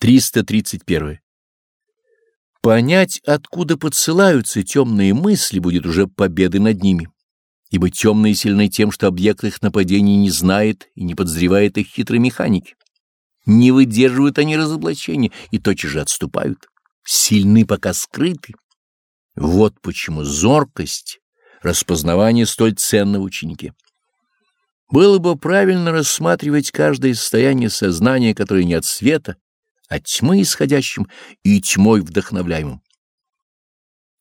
331. Понять, откуда подсылаются темные мысли, будет уже победой над ними, ибо темные сильны тем, что объект их нападения не знает и не подозревает их хитрой механики. Не выдерживают они разоблачения и тотчас же отступают. Сильны, пока скрыты. Вот почему зоркость, распознавание столь ценно в ученике. Было бы правильно рассматривать каждое состояние сознания, которое не от света, от тьмы исходящим и тьмой вдохновляемым.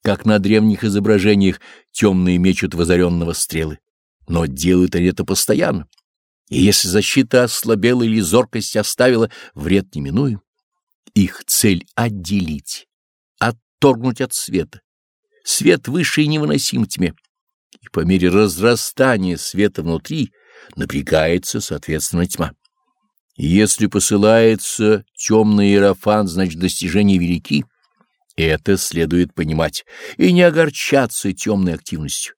Как на древних изображениях темные мечут возоренного стрелы, но делают они это постоянно. И если защита ослабела или зоркость оставила, вред неминуем. Их цель — отделить, отторгнуть от света. Свет выше и невыносим тьме. И по мере разрастания света внутри напрягается, соответственно, тьма. Если посылается темный иерофант, значит достижения велики. Это следует понимать и не огорчаться темной активностью.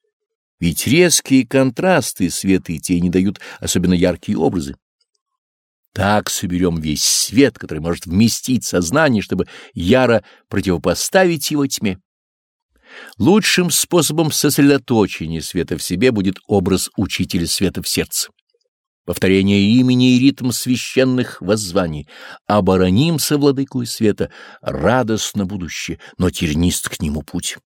Ведь резкие контрасты света и тени дают особенно яркие образы. Так соберем весь свет, который может вместить сознание, чтобы яро противопоставить его тьме. Лучшим способом сосредоточения света в себе будет образ учителя света в сердце повторение имени и ритм священных воззваний. Оборонимся, владыкую света, радостно будущее, но тернист к нему путь.